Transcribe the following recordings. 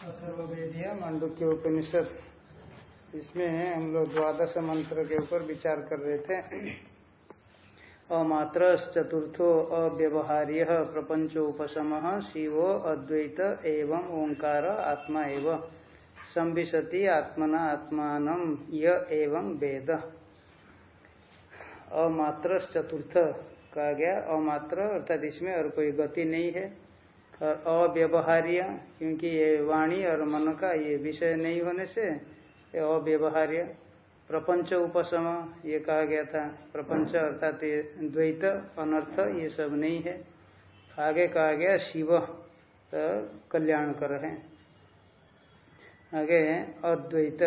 अथर्वेदीय उपनिषद। इसमें हम लोग द्वादश मंत्र के ऊपर विचार कर रहे थे। अमात्र चतुर्थो अव्यवहार्य प्रपंच उपशम शिवो अद्वैत एवं ओंकार आत्मा एवं। संविशति आत्मना आत्मान य एवं वेद। अमात्र चतुर्थ कहा गया। अमात्र अर्थात इसमें और कोई गति नहीं है। अव्यवहार्य, क्योंकि ये वाणी और मन का ये विषय नहीं होने से ये अव्यवहार्य। प्रपंच उपशम ये कहा गया था। प्रपंच अर्थात ये द्वैत, अनर्थ, ये सब नहीं है। आगे कहा गया, शिव तो कल्याण कर रहे आगे अद्वैत।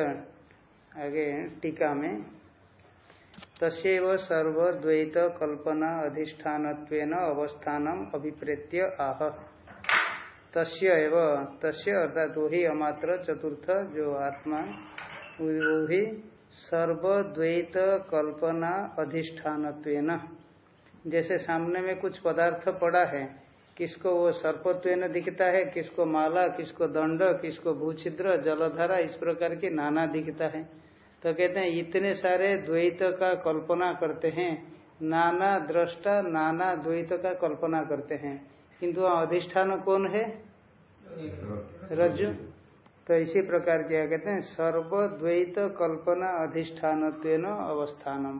आगे टीका में। तस्व सर्वद्वैत कल्पना अधिष्ठान अवस्थान अभिप्रेत्य आह। तस्य एव, तस्य अर्थात वही अमात्र चतुर्थ जो आत्मा वही सर्वद्वैत कल्पना अधिष्ठान जैसे सामने में कुछ पदार्थ पड़ा है, किसको वो सर्पत्व दिखता है, किसको माला, किसको दंड, किसको भूछिद्र, जलधारा, इस प्रकार की नाना दिखता है। तो कहते हैं, इतने सारे द्वैत का कल्पना करते हैं, नाना दृष्टा, नाना द्वैत का कल्पना करते हैं। किंतु अधिष्ठान कौन है? रज्जु। तो इसी प्रकार क्या कहते हैं? सर्वद्वैत कल्पना अधिष्ठान अवस्थानम।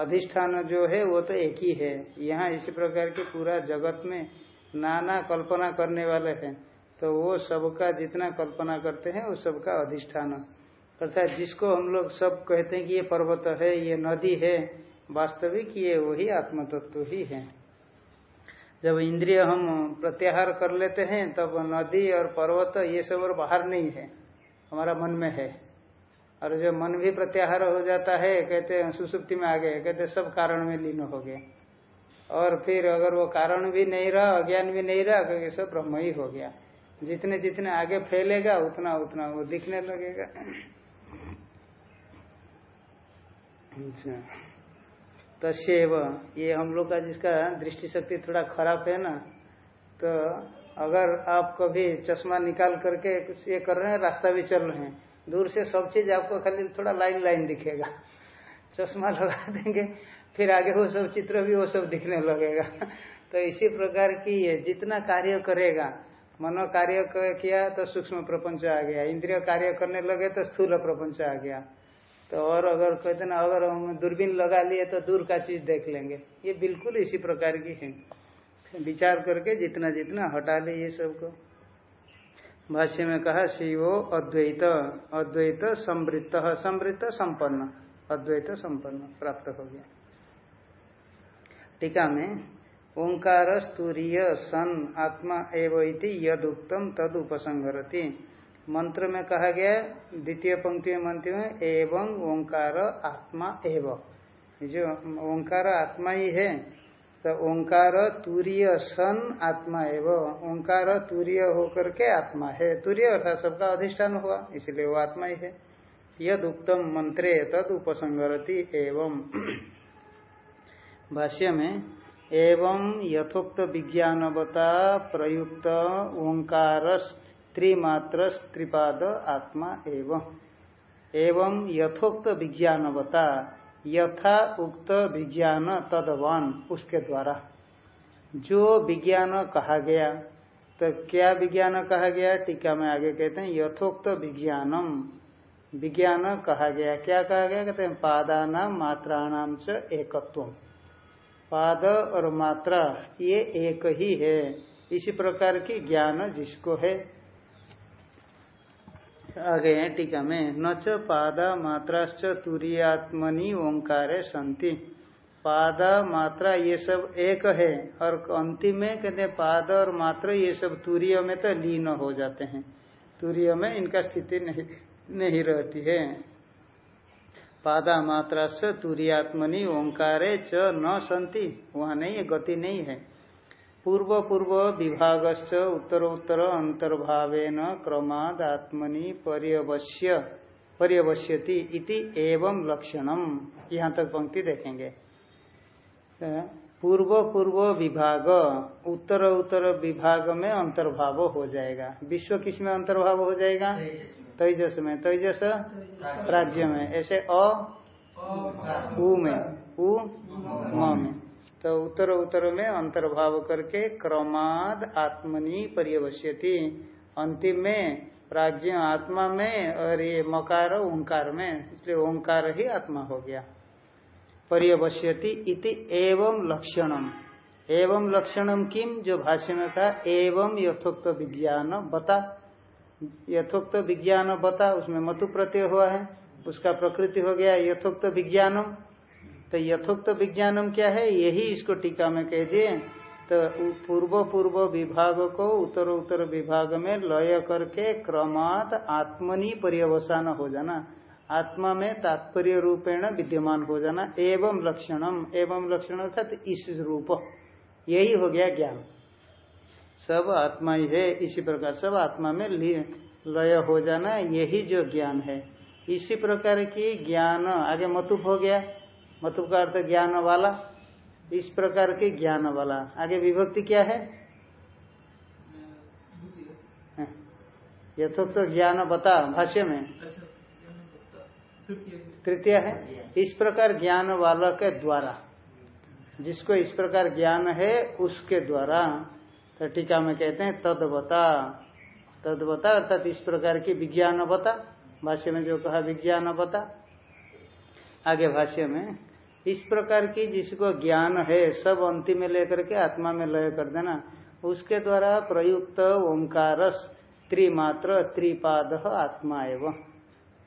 अधिष्ठान जो है, वो तो एक ही है। यहाँ इसी प्रकार के पूरा जगत में नाना कल्पना करने वाले हैं। तो वो सबका जितना कल्पना करते हैं, वो सबका अधिष्ठान। अर्थात जिसको हम लोग सब कहते हैं कि ये पर्वत है, ये नदी है, वास्तविक ये वही आत्म तत्व ही है। जब इंद्रिय हम प्रत्याहार कर लेते हैं, तब नदी और पर्वत ये सब और बाहर नहीं है, हमारा मन में है। और जब मन भी प्रत्याहार हो जाता है, कहते हैं, सुसुप्ति में आ गए, कहते सब कारण में लीन हो गए। और फिर अगर वो कारण भी नहीं रहा, अज्ञान भी नहीं रहा, क्योंकि सब ब्रह्म ही हो गया। जितने जितने आगे फैलेगा, उतना उतना वो दिखने लगेगा। अच्छा तस्व ये हम लोग का जिसका दृष्टि शक्ति थोड़ा खराब है ना तो अगर आप कभी चश्मा निकाल करके कुछ ये कर रहे हैं, रास्ता भी चल रहे हैं, दूर से सब चीज़ आपको खाली थोड़ा लाइन लाइन दिखेगा। चश्मा लगा देंगे, फिर आगे वो सब चित्र भी वो सब दिखने लगेगा। तो इसी प्रकार की ये जितना कार्य करेगा मनो कार्य किया तो सूक्ष्म प्रपंच आ गया, इंद्रिय कार्य करने लगे तो स्थूल प्रपंच आ गया। तो और अगर कहते ना, अगर हम दूरबीन लगा लिए तो दूर का चीज़ देख लेंगे। ये बिल्कुल इसी प्रकार की है। विचार करके जितना जितना हटा ले ये सबको भाष्य में कहा, शिवो अद्वैत अद्वैत समृत समृत संपन्न, अद्वैत संपन्न, प्राप्त हो गया। टीका में ओंकार स्तूरीय सन आत्मा एवं यदुक्तम तद उपसंगरती मंत्र में कहा गया द्वितीय पंक्ति में मंत्र में एवं ओंकार आत्मा एव। जो ओंकार आत्मा ही है तो ओंकार तूर्य सन आत्मा एव। ओंकार तूर्य होकर के आत्मा है। तूर्य अर्थात सबका अधिष्ठान हुआ, इसलिए वो आत्मा ही है। यद उत्तम मंत्रे तद उपसंगरति एवं। भाष्य में, एवं यथोक्त विज्ञानवता प्रयुक्त ओंकार त्रिमात्र त्रिपाद आत्मा एवं। एवं यथोक्त विज्ञानवता, यथा उक्त विज्ञान तदवान उसके द्वारा। जो विज्ञान कहा गया तो क्या विज्ञान कहा गया? टीका में आगे कहते हैं, यथोक्त विज्ञानम। विज्ञान कहा गया, क्या कहा गया? कहते हैं, पादाना मात्राणाम च एकत्व पाद और मात्रा, ये एक ही है। इसी प्रकार की ज्ञान जिसको है आगे टीका में। न च पादा मात्राश्च तुरीयात्मनि ओंकारे संति। पादा मात्रा ये सब एक है और अंतिम में कहते हैं पाद और मात्र ये सब तूर्य में तो लीन हो जाते हैं। तूर्य में इनका स्थिति नहीं नहीं रहती है। पादा मात्रा से तुरीयात्मनि ओंकारे च न संति। वहाँ नहीं है गति नहीं है। पूर्व पूर्व विभागश्च उत्तरोत्तर अंतर्भावेन क्रमाद आत्मनि पर्यवश्य, पर्यवश्यति इति एवं लक्षणम यहाँ तक पंक्ति देखेंगे। पूर्व पूर्व विभाग उत्तर उत्तर विभाग में अंतर्भाव हो जाएगा। विश्व किसमें अंतर्भाव हो जाएगा? तेजस में। तेजस राज्य में। ऐसे अ, उ में। उ, म में। तो उत्तर उत्तर में अंतर्भाव करके क्रमाद आत्मनि पर्यवश्यति। अंतिम में प्राज्य आत्मा में और ये मकार ओंकार में, इसलिए ओंकार ही आत्मा हो गया। पर्यवश्यति इति एवं लक्षणम। एवं लक्षणम किम जो भाष्य में था, एवं यथोक्त विज्ञान बता। यथोक्त विज्ञान बता, उसमें मतु प्रत्यय हुआ है, उसका प्रकृति हो गया यथोक्त विज्ञानम। तो यथोक्त विज्ञानम क्या है? यही इसको टीका में कह दिए। तो पूर्व पूर्व विभाग को उत्तर उत्तर विभाग में लय करके क्रमात आत्मनि पर्यवसान हो जाना। आत्मा में तात्पर्य रूपेण विद्यमान हो जाना। एवं लक्षणम। एवं लक्षण अर्थात इस रूप। यही हो गया ज्ञान। सब आत्मा ही है इसी प्रकार सब आत्मा में लय हो जाना। यही जो ज्ञान है। इसी प्रकार की ज्ञान आगे मतुप हो गया। मतुप का अर्थ ज्ञान वाला। इस प्रकार के ज्ञान वाला। आगे विभक्ति क्या है? यथोक्त तो ज्ञान बता, भाष्य में। तृतीय है। इस प्रकार ज्ञान वाला के द्वारा। जिसको इस प्रकार ज्ञान है, उसके द्वारा। तो टीका में कहते हैं, तदवता। तदवता अर्थात इस प्रकार की विज्ञान बता भाष्य में जो कहा विज्ञान बता आगे भाष्य में। इस प्रकार की जिसको ज्ञान है, सब अंतिम में लेकर के आत्मा में लय कर देना, उसके द्वारा प्रयुक्त ओंकार त्रिमात्र, त्रिपाद आत्मा एवं।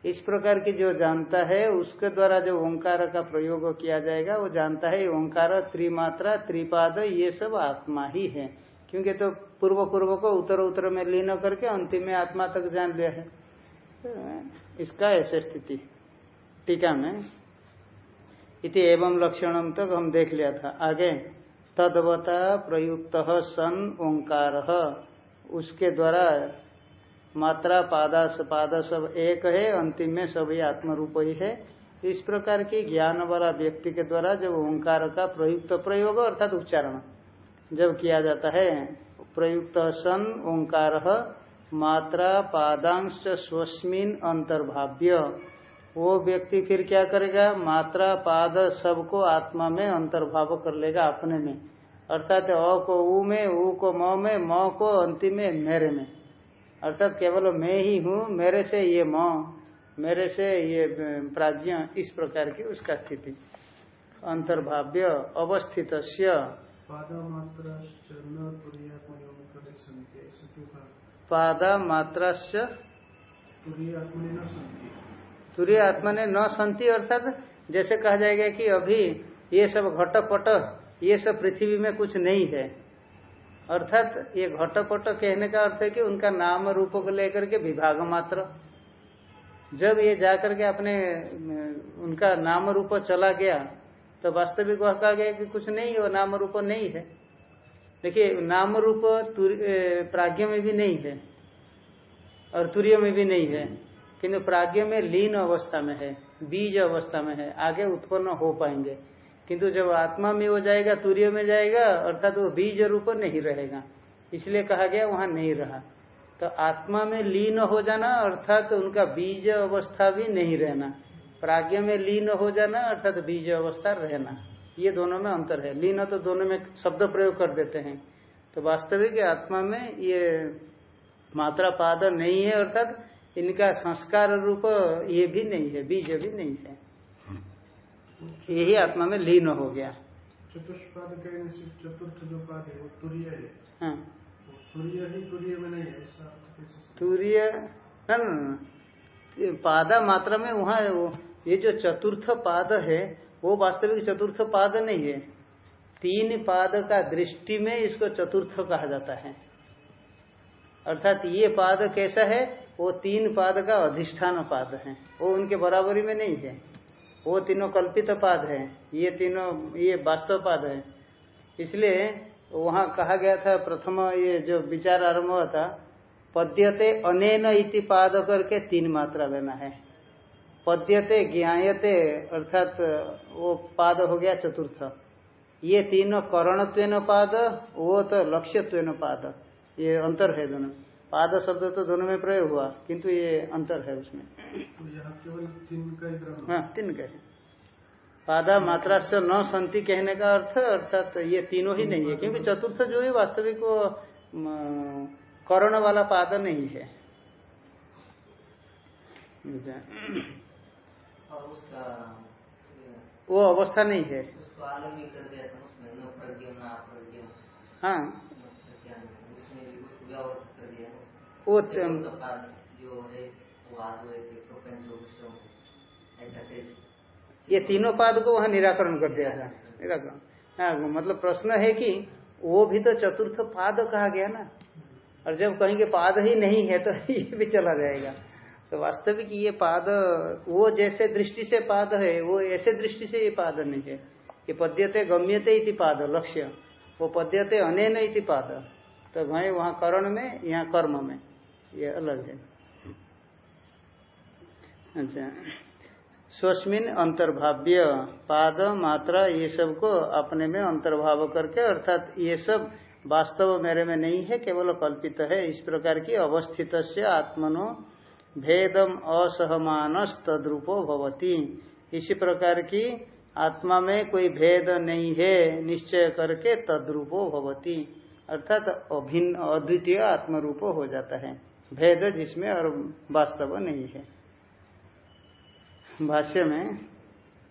इस प्रकार की जो जानता है, उसके द्वारा जो ओंकार का प्रयोग किया जाएगा, वो जानता है, ओंकार, त्रिमात्रा, त्रिपाद, ये सब आत्मा ही है। क्योंकि तो पूर्व पूर्व को उत्तर उत्तर में लीन करके अंतिम में आत्मा तक जान लिया है। इसका ऐसे स्थिति। टीका में इति एवं लक्षणम तक हम देख लिया था। आगे, तदवता प्रयुक्त सन ओंकार। उसके द्वारा मात्रा, पादा, पाद सब एक है, अंतिम में सभी आत्म रूप ही है। इस प्रकार की ज्ञान वाला व्यक्ति के द्वारा जब ओंकार का प्रयुक्त प्रयोग, अर्थात उच्चारण, जब किया जाता है, प्रयुक्त सन ओंकार मात्रा पादांश स्वस्मिन अंतर्भाव्य। वो व्यक्ति फिर क्या करेगा? मात्रा पाद सबको आत्मा में अंतर्भाव कर लेगा अपने में। अर्थात अ को उ में उ को म में म को अंतिम में मेरे में। अर्थात केवल मैं ही हूँ मेरे से ये माँ मेरे से ये प्राज्ञ इस प्रकार की उसका स्थिति। अंतर्भाव्य अवस्थित पादा मात्रा तुरीय आत्मा ने न संति अर्थात जैसे कहा जाएगा कि अभी ये सब घटपट, ये सब पृथ्वी में कुछ नहीं है। अर्थात ये घटपट कहने का अर्थ है कि उनका नाम रूप को लेकर के विभाग मात्र। जब ये जाकर के अपने, उनका नाम रूप चला गया तो वास्तविक वह कहा गया कि कुछ नहीं, वो नाम रूप नहीं है। देखिए, नाम रूप प्राज्ञ में भी नहीं है और तुर्य में भी नहीं है। किंतु प्राज्ञ में लीन अवस्था में है, बीज अवस्था में है, आगे उत्पन्न हो पाएँगे। किंतु जब आत्मा में हो जाएगा तूर्य में जाएगा, अर्थात वो बीज रूप नहीं रहेगा। इसलिए कहा गया वहाँ नहीं रहा। तो आत्मा में लीन हो जाना, अर्थात उनका बीज अवस्था भी नहीं रहना। प्राज्ञ में लीन हो जाना, अर्थात बीज अवस्था रहना। ये दोनों में अंतर है। लीन तो दोनों में शब्द प्रयोग कर देते हैं। तो वास्तविक आत्मा में ये मात्रा पाद नहीं है, अर्थात इनका संस्कार रूप ये भी नहीं है, बीज भी नहीं है। यही आत्मा में लीन हो गया। चतुष्पाद चतुर्थ जो पाद है वो तुरीय है हाँ तुरीय ही तुरीय में नहीं है तुरीय पादा मात्रा में वहाँ ये जो चतुर्थ पाद है, वो वास्तविक चतुर्थ पाद नहीं है। तीन पाद का दृष्टि में इसको चतुर्थ कहा जाता है। अर्थात ये पाद कैसा है? वो तीन पाद का अधिष्ठान पाद है। वो उनके बराबरी में नहीं है। वो तीनों कल्पित पाद है। ये तीनों, ये वास्तव पाद है। इसलिए वहाँ कहा गया था, प्रथम ये जो विचार आरंभ हुआ था, पद्यते अनेन इति पाद करके तीन मात्रा लेना है। पद्यते, ज्ञायते, अर्थात वो पाद हो गया चतुर्थ। ये तीनों करणत्व पाद, वो तो लक्ष्यत्व पाद। ये अंतर है दोनों पाद शब्द तो दोनों में प्रयोग हुआ किंतु ये अंतर है उसमें। तो यहाँ केवल तीन का ही हाँ। तीन का है। पादा मात्रा से न संति कहने का अर्थ अर्थात तो ये तीनों ही नहीं है क्योंकि चतुर्थ जो है वास्तविक वो करण वाला पाद नहीं है। वो अवस्था नहीं है। उसको कर दिया था उसमें हाँ। वो ये तीनों पाद को वहाँ निराकरण कर दिया था निराकरण। हाँ मतलब प्रश्न है कि वो भी तो चतुर्थ पाद कहा गया ना। और जब कहेंगे पाद ही नहीं है तो ये भी चला जाएगा। तो वास्तविक ये पाद वो जैसे दृष्टि से पाद है वो ऐसे दृष्टि से ये पाद नहीं है। ये पद्यते गम्यते इति पाद लक्ष्य। वो पद्यते अनेन इति पाद। तो गए वहाँ करण में यहाँ कर्म में। ये अलग है। अच्छा। स्वस्मिन अंतर्भाव्य, पाद, मात्रा, ये सबको अपने में अंतर्भाव करके, अर्थात ये सब वास्तव मेरे में नहीं है, केवल कल्पित है, इस प्रकार की अवस्थित से आत्मनो भेदम असहमान तद्रूपो भवती। इसी प्रकार की आत्मा में कोई भेद नहीं है, निश्चय करके तद्रूपो भवती। अर्थात अभिन्न, अद्वितीय आत्मरूप हो जाता है। भेद जिसमें और वास्तव नहीं है। भाष्य में,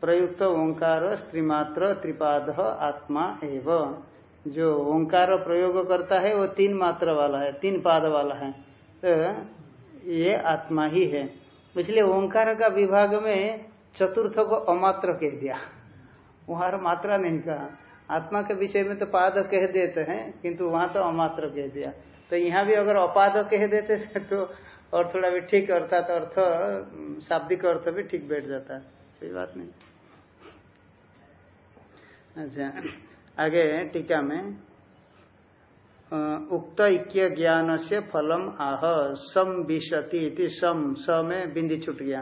प्रयुक्त ओंकार स्त्रीमात्र त्रिपाद आत्मा एवं। जो ओंकार प्रयोग करता है, वो तीन मात्र वाला है, तीन पाद वाला है। तो ये आत्मा ही है। इसलिए ओंकार का विभाग में चतुर्थ को अमात्र कह दिया। वहाँ मात्रा नहीं कहा। आत्मा के विषय में तो पाद कह देते हैं, किंतु वहाँ तो अमात्र कह दिया। तो यहाँ भी अगर अपाद कह देते थे तो और थोड़ा भी ठीक अर्थात अर्थ शाब्दिक अर्थ भी ठीक बैठ जाता। कोई बात नहीं। अच्छा आगे टीका में उक्त इक्य ज्ञान से फलम आह सम विशति सम स में बिंदी छुट गया।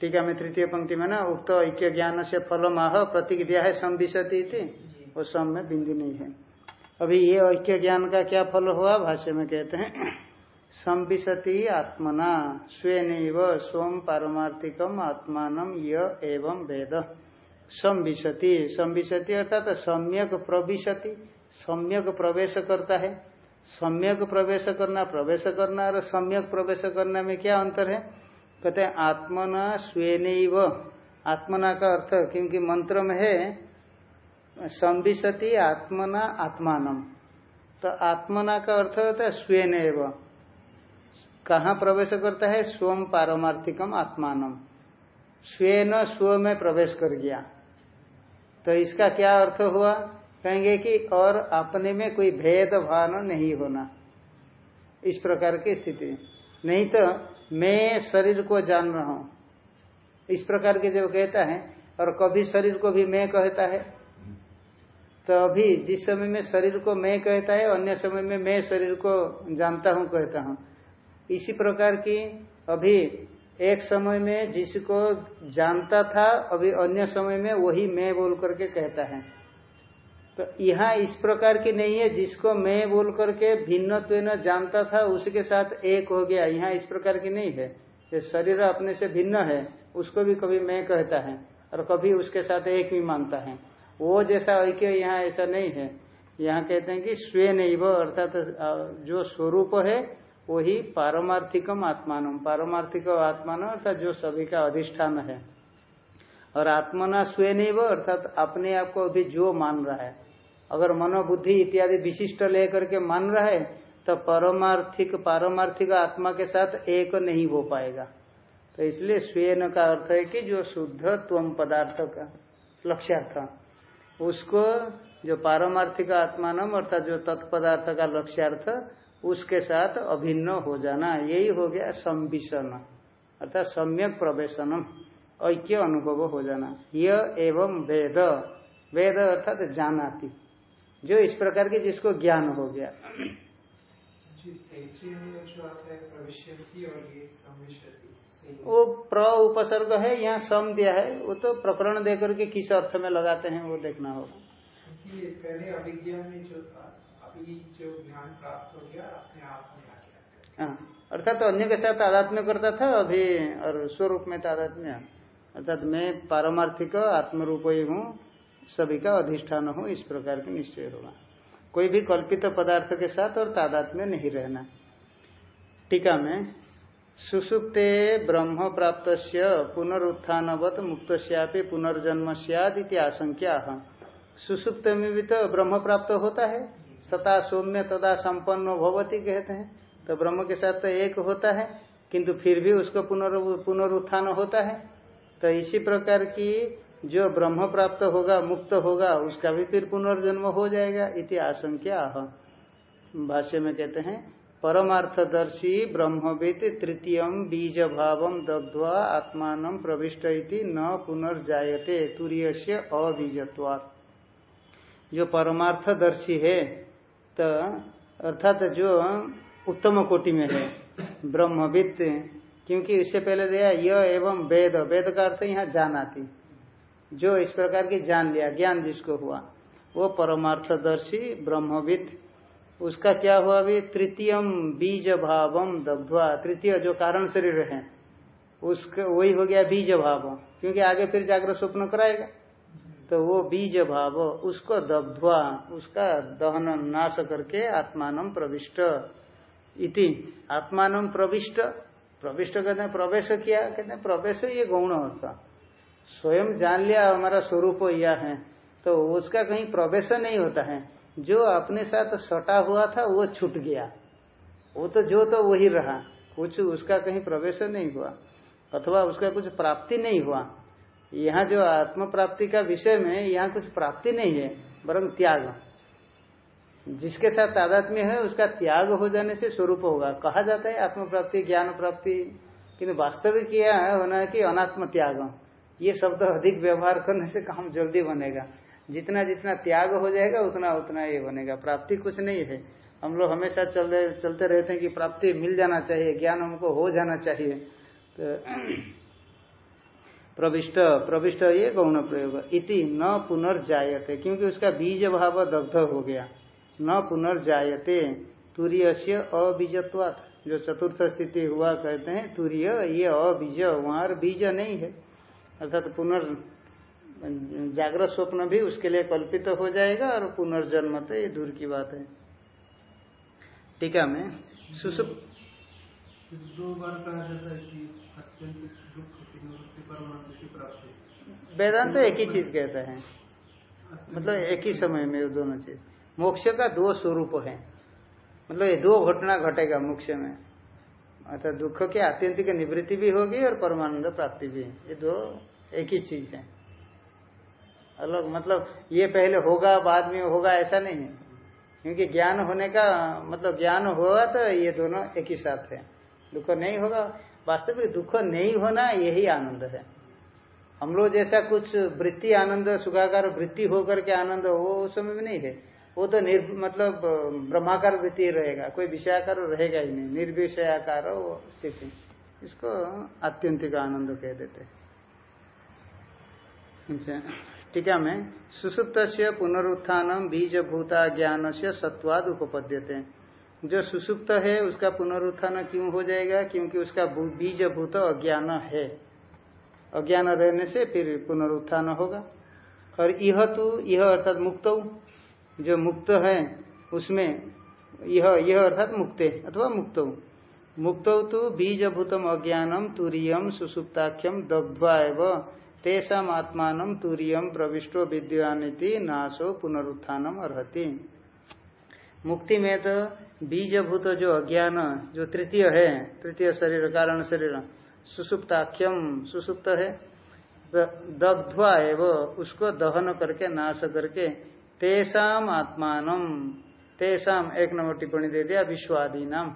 टीका में तृतीय पंक्ति में ना उक्त ऐक्य ज्ञान से फलम आह प्रतीक दिया है सम विशति वो सम में बिंदी नहीं है। अभी ये ऐक्य ज्ञान का क्या फल हुआ? भाष्य में कहते हैं, संविशति आत्मना स्वेन स्वम पारमार्थिकम आत्मान एवं वेद। संविशति संविशति अर्थात सम्यक प्रविशति, सम्यक प्रवेश करता है। सम्यक प्रवेश करना प्रवेश करना और सम्यक प्रवेश करना में क्या अंतर है? कहते हैं, आत्मना स्वेन आत्मना का अर्थ, क्योंकि मंत्र में है संविशति आत्मना आत्मानम। तो आत्मना का अर्थ होता है एव। कहा प्रवेश करता है? स्वम पारमार्थिकम आत्मानम। स्वेन स्व में प्रवेश कर गया। तो इसका क्या अर्थ हुआ? कहेंगे कि और अपने में कोई भेद भान नहीं होना। इस प्रकार की स्थिति। नहीं तो मैं शरीर को जान रहा हूँ। इस प्रकार के जो कहता है, और कभी शरीर को भी मैं कहता है तो अभी जिस समय में शरीर को मैं कहता है, अन्य समय में मैं शरीर को जानता हूँ, कहता हूँ। इसी प्रकार की अभी एक समय में जिसको जानता था, अभी अन्य समय में वही मैं बोल करके कहता है। तो यहाँ इस प्रकार की नहीं है, जिसको मैं बोल करके भिन्न जानता था, उसके साथ एक हो गया। यहाँ इस प्रकार की नहीं है। ये शरीर अपने से भिन्न है, उसको भी कभी मैं कहता है, और कभी उसके साथ एक भी मानता है। वो जैसा ऐक्य यहाँ ऐसा नहीं है। यहाँ कहते हैं कि स्वे नहीं वो अर्थात जो स्वरूप है, वही पारमार्थिकम आत्मान पारमार्थिक आत्मान, अर्थात जो सभी का अधिष्ठान है। और आत्मना स्वे नहीं वो अर्थात अपने आप को अभी जो मान रहा है। अगर मनोबुद्धि इत्यादि विशिष्ट लेकर के मान रहा है तो परमार्थिक, पारमार्थिक आत्मा के साथ एक नहीं हो पाएगा। तो इसलिए स्वेन का अर्थ है कि जो शुद्ध त्वम पदार्थ का लक्ष्यार्थ। उसको जो पारमार्थिक आत्मानम अर्थात जो तत्पदार्थ का लक्ष्यार्थ, उसके साथ अभिन्न हो जाना। यही हो गया संविषण, अर्थात सम्यक प्रवेशनम, ऐक्य अनुभव हो जाना। यह एवं वेद। वेद अर्थात जानाती। जो इस प्रकार के जिसको ज्ञान हो गया। वो प्र उपसर्ग है यहाँ सम दिया है वो तो प्रकरण देकर के किस अर्थ में लगाते हैं वो देखना होगा। पहले अभिज्ञा में जो अभी जो ज्ञान प्राप्त हो गया अपने आप में आ हाँ अर्थात तो अन्य के साथ आध्यात्म्य करता था अभी और स्वरूप में तादात्म्य अर्थात मैं पारमार्थिक आत्मरूप ही हूँ सभी का अधिष्ठान हूँ इस प्रकार के निश्चय होगा। कोई भी कल्पित पदार्थ के साथ और तादात्म्य नहीं रहना। टीका में सुसुप्ते ब्रह्म प्राप्त पुनरुत्थानवत मुक्त पुनर्जन्म सियाद आशंका सुसुप्त में भी तो ब्रह्म प्राप्त होता है, सता सौम्य तदा संपन्न भवती कहते हैं। तो ब्रह्म के साथ तो एक होता है, किंतु फिर भी उसको पुनरुत्थान होता है। तो इसी प्रकार की जो ब्रह्म प्राप्त होगा, मुक्त होगा, उसका भी फिर पुनर्जन्म हो जाएगा इति आशंका भाष्य में कहते हैं परमार्थदर्शी ब्रह्मविद तृतीय बीज भाव दग्ध्वा आत्मान प्रविष्ट न पुनर्जाते तुरीय से अबीजत्वात्। जो परमार्थदर्शी है तो अर्थात जो उत्तम कोटि में है ब्रह्मविद क्योंकि इससे पहले दिया यह एवं वेद वेद का अर्थ यहाँ जाना थी जो इस प्रकार की जान लिया, ज्ञान जिसको हुआ, वो परमार्थदर्शी ब्रह्मविद उसका क्या हुआ अभी? तृतीयम बीज भावम दग्ध्वा तृतीय जो कारण शरीर है, उसका वही हो गया बीज भाव क्योंकि आगे फिर जागृत स्वप्न कराएगा। तो वो बीज भाव उसको दग्ध्वा उसका दहन नाश करके आत्मान प्रविष्ट। इति। आत्मान प्रविष्ट। प्रविष्ट कहते हैं प्रवेश किया। कहते हैं प्रवेश ये गौण होता। स्वयं जान लिया हमारा स्वरूप यह है तो उसका कहीं प्रवेश नहीं होता है। जो अपने साथ सटा हुआ था, वो छूट गया। वो तो जो तो वही रहा। कुछ उसका कहीं प्रवेश नहीं हुआ, अथवा उसका कुछ प्राप्ति नहीं हुआ। यहाँ जो आत्म प्राप्ति का विषय में, यहाँ कुछ प्राप्ति नहीं है वरम त्याग। जिसके साथ तादात्म्य है, उसका त्याग हो जाने से स्वरूप होगा। कहा जाता है आत्म प्राप्ति ज्ञान प्राप्ति किन्तु वास्तविक यह होना है कि अनात्म त्याग ये शब्द अधिक व्यवहार करने से काम जल्दी बनेगा। जितना जितना त्याग हो जाएगा, उतना उतना ये बनेगा। प्राप्ति कुछ नहीं है। हम लोग हमेशा चल चलते रहते हैं कि प्राप्ति मिल जाना चाहिए, ज्ञान हमको हो जाना चाहिए। तो प्रविष्ट प्रविष्ट ये गौण प्रयोग। इति न पुनर्जायते, क्योंकि उसका बीज भाव दग्ध हो गया। न पुनर्जायते। तूर्य से अबीजत्वात। जो चतुर्थ स्थिति हुआ, कहते हैं, तूर्य, ये अबीज, वहाँ बीज नहीं है। अर्थात पुनर् जागृत स्वप्न भी उसके लिए कल्पित तो हो जाएगा और पुनर्जन्म तो ये दूर की बात है। टीका में सुसुप दो बार कहा जाता है कि अत्यंत दुख वेदांत तो एक ही चीज़ कहता है। मतलब एक ही समय में दोनों चीज़। मोक्ष का दो स्वरूप है। मतलब ये दो घटना घटेगा मोक्ष में। अर्थात दुख की आत्यंतिक निवृत्ति भी होगी और परमानंद प्राप्ति भी। ये दो एक ही चीज़ है। अलग मतलब ये पहले होगा, बाद में होगा, ऐसा नहीं है। क्योंकि ज्ञान होने का मतलब ज्ञान होगा तो ये दोनों एक ही साथ है। दुख नहीं होगा। वास्तविक दुख नहीं होना यही आनंद है। हम लोग जैसा कुछ वृत्ति आनंद, सुखाकार वृत्ति होकर के आनंद, वो उस समय में नहीं है। वो तो निर मतलब ब्रह्माकार वृत्ति रहेगा। कोई विषयाकार रहेगा ही नहीं। निर्विषयाकार स्थिति। इसको आत्यंतिक आनंद कह देते अच्छा टीका में सुसुप्त से पुनरुत्थान बीज भूता ज्ञान से सत्वाद उपपद्यते। जो सुसुप्त है, उसका पुनरुत्थान क्यों हो जाएगा? क्योंकि उसका बीज भूत अज्ञान है। अज्ञान रहने से फिर पुनरुत्थान होगा। और यह तो यह अर्थात मुक्त। जो मुक्त है, उसमें यह यह अर्थात मुक्ते, अथवा मुक्त। मुक्त तो बीजभूतम अज्ञानम तुरीयम सुसुप्ताख्यम दग्ध्वा एवं। तेषाम आत्मान तुरीयम प्रविष्टो विद्वानिति नाशो पुनरुत्थानम अर्ति मुक्ति में तो बीजभूत जो अज्ञान, जो तृतीय है, तृतीय शरीर, कारण शरीर सुसुप्ताख्यम सुसुप्त है दग्ध्वा एवं, उसको दहन करके, नाश करके, तेषाम आत्मान, तेषाम एक नंबर टिप्पणी दे दिया विश्वादी नाम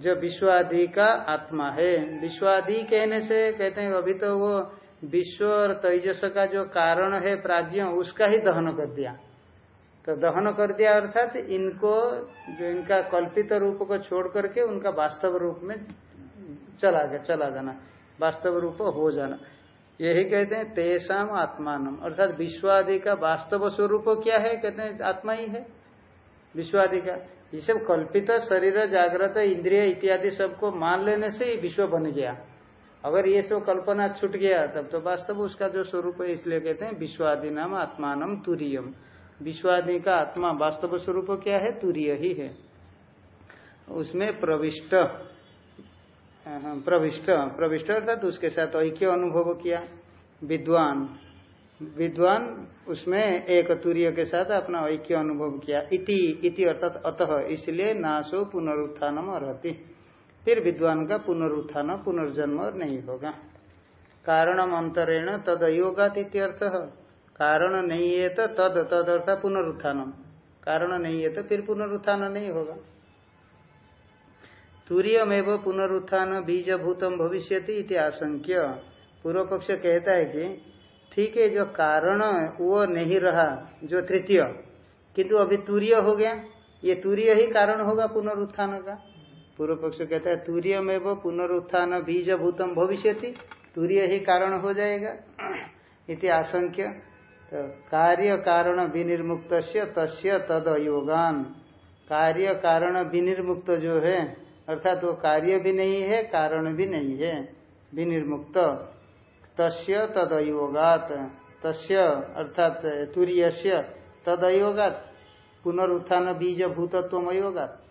जो विश्वादि का आत्मा है। विश्वादि कहने से कहते हैं, अभी तो वो विश्व और तेजस का जो कारण है, प्राज्ञ, उसका ही दहन कर दिया। तो दहन कर दिया अर्थात इनको जो इनका कल्पित रूप को छोड़ करके उनका वास्तव रूप में चला गया, चला जाना। वास्तव रूप हो जाना। यही कहते हैं तेसाम आत्मान अर्थात विश्वादि का वास्तव स्वरूप क्या है? कहते हैं, आत्मा ही है। विश्वादि का ये सब कल्पित शरीर, जागृत, इंद्रिय इत्यादि सबको मान लेने से ही विश्व बन गया। अगर ये सब कल्पना छूट गया, तब तो वास्तव उसका जो स्वरूप है, इसलिए कहते हैं विश्वादि नाम आत्मान तुरीयम। विश्वादि का आत्मा वास्तव स्वरूप क्या है? तुरीय ही है। उसमें प्रविष्ट प्रविष्ट प्रविष्ट अर्थात उसके साथ ऐक्य अनुभव किया। विद्वान विद्वान उसमें एक तुरीय के साथ अपना ऐक्य अनुभव किया। इति इति अर्थात अतः, इसलिए नाशो पुनरुत्थानम रहती फिर विद्वान का पुनरुत्थान, पुनर्जन्म नहीं होगा। कारणम अंतरेण तद योगात इत्यर्थ कारण नहीं है तो तद तद अर्थात पुनरुत्थानम। कारण नहीं है तो फिर पुनरुत्थान नहीं होगा। तुरीयमेव पुनरुत्थान बीज भूतम भविष्य इति आशंक्य। पूर्व पक्ष कहता है कि ठीक है, जो कारण वो नहीं रहा, जो तृतीय। किंतु अभी तूर्य हो गया। ये तूर्य ही कारण होगा पुनरुत्थान का। पूर्व पक्ष कहता है तूर्य में वो पुनरुत्थान बीज भूतम भविष्य तूर्य ही कारण हो जाएगा। इति आशंक्य। तो कार्य कारण विनिर्मुक्त तस्य तद योगान कार्य कारण विनिर्मुक्त जो है, अर्थात वो कार्य भी नहीं है, कारण भी नहीं है। विनिर्मुक्त। तस्य तदयोगात, तस्य अर्थात तुर्यस्य तदयोगात पुनरुत्थान बीज भूतत्व अयोगात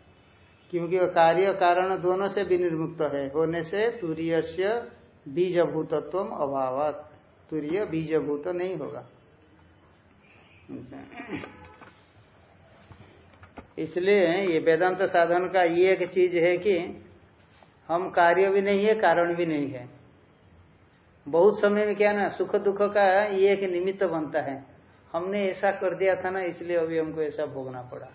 क्योंकि वह कार्य कारण दोनों से विनिर्मुक्त है, होने से तुर्य बीज भूतत्व अभाव तुर्य बीजभूत नहीं होगा। इसलिए ये वेदांत साधन का ये एक चीज़ है कि हम कार्य भी नहीं है, कारण भी नहीं है। बहुत समय में क्या ना, सुख दुख का ये एक निमित्त बनता है। हमने ऐसा कर दिया था ना, इसलिए अभी हमको ऐसा भोगना पड़ा।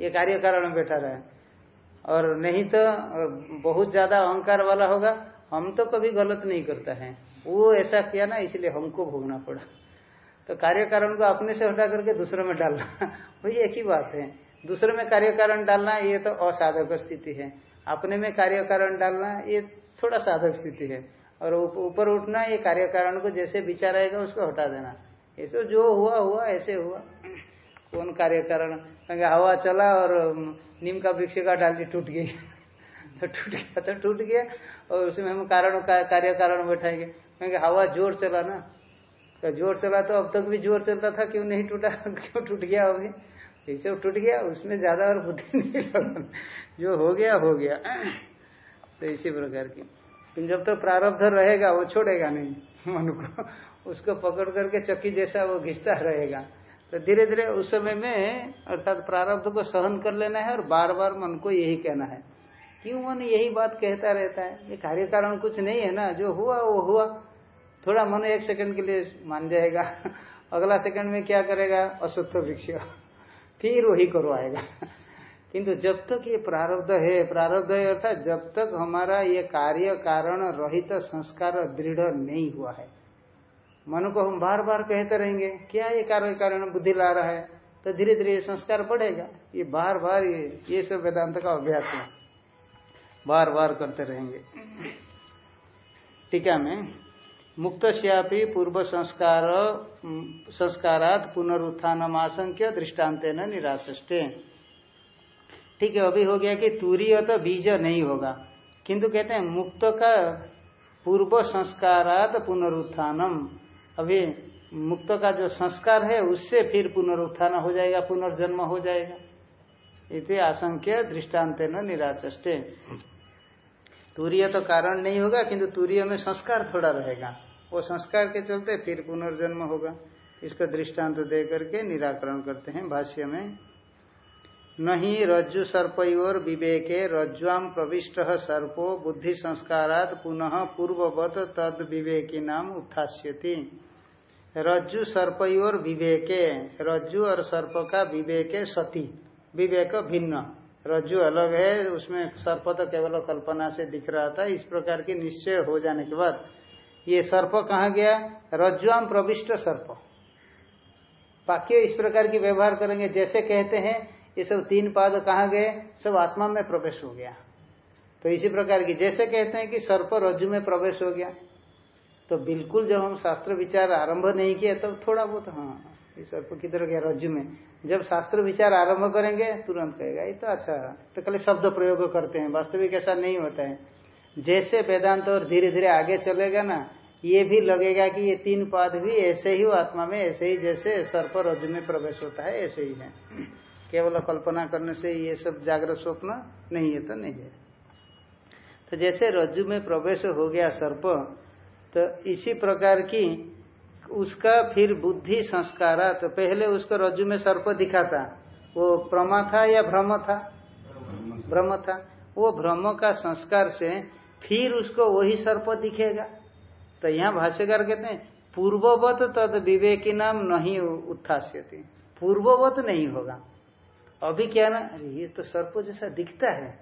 ये कार्य कारण बैठा रहे। और नहीं तो बहुत ज़्यादा अहंकार वाला होगा, हम तो कभी गलत नहीं करता है। वो ऐसा किया ना, इसलिए हमको भोगना पड़ा। तो कार्य कारण को अपने से हटा करके दूसरे में डालना, वही एक ही बात है। दूसरे में कार्य कारण डालना, ये तो असाधक स्थिति है। अपने में कार्य कारण डालना, ये थोड़ा साधक स्थिति है। और ऊपर उठना, ये कार्य कारण को जैसे विचार आएगा, उसको हटा देना। ऐसे जो हुआ हुआ, ऐसे हुआ। कौन कार्य कारण हवा चला और नीम का वृक्ष का डाली टूट गई। तो टूट गया तो टूट गया, और उसमें हम कारण कार्य कारण बैठाएँगे। क्योंकि हवा ज़ोर चला ना। तो ज़ोर चला तो अब तक भी ज़ोर चलता था, क्यों नहीं टूटा? क्यों टूट गया अभी ऐसे टूट गया, उसमें ज़्यादा और बुद्धि नहीं लगा जो हो गया हो गया। तो इसी प्रकार की। जब तक तो प्रारब्ध रहेगा, वो छोड़ेगा नहीं। मन को, उसको पकड़ करके चक्की जैसा वो घिसता रहेगा। तो धीरे धीरे उस समय में, अर्थात प्रारब्ध को सहन कर लेना है और बार बार मन को यही कहना है। क्यों मन यही बात कहता रहता है? ये कार्य कारण कुछ नहीं है ना। जो हुआ, वो हुआ। थोड़ा मन एक सेकंड के लिए मान जाएगा। अगला सेकंड में क्या करेगा? असुत्थ वृक्ष फिर वही करवाएगा किंतु जब तक ये प्रारब्ध है प्रारब्ध है अर्थात जब तक हमारा ये कार्य कारण रहित संस्कार दृढ़ नहीं हुआ है। मन को हम बार बार कहते रहेंगे, क्या ये कार्य कारण बुद्धि ला रहा है? तो धीरे धीरे ये संस्कार बढ़ेगा। ये बार बार ये ये सब वेदांत का अभ्यास है। बार बार करते रहेंगे। टीका में मुक्त श्यापी पूर्व संस्कार संस्कारात पुनरुत्थान आशंक्य दृष्टांत निराशे ठीक है, अभी हो गया कि तूरीय तो बीज नहीं होगा। किंतु कहते हैं, मुक्त का पूर्व संस्कारात पुनरुत्थानम। अभी मुक्त का जो संस्कार है, उससे फिर पुनरुत्थान हो जाएगा, पुनर्जन्म हो जाएगा। इति आशंक्य दृष्टांत न निराचे तूर्य तो कारण नहीं होगा, किंतु तूर्य में संस्कार थोड़ा रहेगा। वो संस्कार के चलते फिर पुनर्जन्म होगा। इसका दृष्टांत दे करके निराकरण करते हैं भाष्य में। नहीं रज्जु सर्पयोर विवेके रज्ज्वाम प्रविष्ट सर्पो बुद्धि संस्कारात पुनः पूर्ववत तद विवेकी नाम उत्थास्यति। रज्जु सर्पयोर विवेके, रज्जु और सर्प का विवेके सती, विवेक भिन्न। रज्जु अलग है, उसमें सर्प तो केवल कल्पना से दिख रहा था, इस प्रकार की निश्चय हो जाने के बाद। ये सर्प कहा गया? रज्जुआम प्रविष्ट सर्प। वाक्य इस प्रकार की व्यवहार करेंगे, जैसे कहते हैं ये सब तीन पाद कहाँ गए? सब आत्मा में प्रवेश हो गया। तो इसी प्रकार की, जैसे कहते हैं कि सर्प रज्जु में प्रवेश हो गया। तो बिल्कुल जब हम शास्त्र विचार आरंभ नहीं तब तो थोड़ा बहुत हाँ ये सर्प किधर गया? रज्जु में। जब शास्त्र विचार आरंभ करेंगे, तुरंत कहेगा, ये तो अच्छा तो कल शब्द प्रयोग करते हैं, वास्तविक ऐसा नहीं होता है। जैसे वेदांत और धीरे धीरे आगे चलेगा ना, ये भी लगेगा कि ये तीन पाद भी ऐसे ही, आत्मा में ऐसे ही, जैसे सर्प रज्जु में प्रवेश होता है, ऐसे ही है। केवल कल्पना करने से ये सब जागृत स्वप्न नहीं है तो नहीं है। तो जैसे रज्जु में प्रवेश हो गया सर्प तो इसी प्रकार की उसका फिर बुद्धि संस्कार तो पहले उसको रज्जु में सर्प दिखा था वो प्रमा था या भ्रम था? भ्रम था। वो भ्रम का संस्कार से फिर उसको वही सर्प दिखेगा। तो यहाँ भाष्यकार कहते हैं, पूर्ववत तद विवेकी नाम नहीं उत्थास्यति। पूर्ववत नहीं होगा। अभी क्या ना? ये तो सर्प जैसा दिखता है।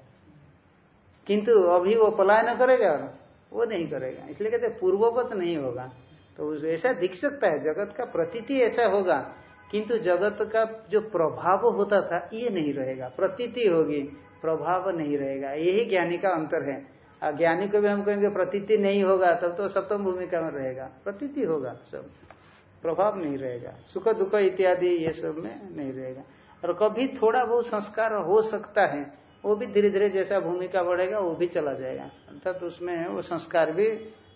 किंतु अभी वो पलायन करेगा वो नहीं करेगा। इसलिए कहते पूर्ववत नहीं होगा। तो ऐसा दिख सकता है, जगत का प्रतीति ऐसा होगा। किंतु जगत का जो प्रभाव होता था, ये नहीं रहेगा। प्रतीति होगी, प्रभाव नहीं रहेगा। यही ज्ञानी का अंतर है। और ज्ञानी को भी हम कहेंगे, प्रतीति नहीं होगा, तब तो सप्तम भूमिका में रहेगा। प्रतीति होगा सब। प्रभाव नहीं रहेगा। सुख दुख इत्यादि ये सब में नहीं रहेगा। और कभी थोड़ा बहुत संस्कार हो सकता है, वो भी धीरे धीरे जैसा भूमिका बढ़ेगा, वो भी चला जाएगा। अर्थात तो उसमें वो संस्कार भी,